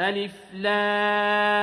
ألف لام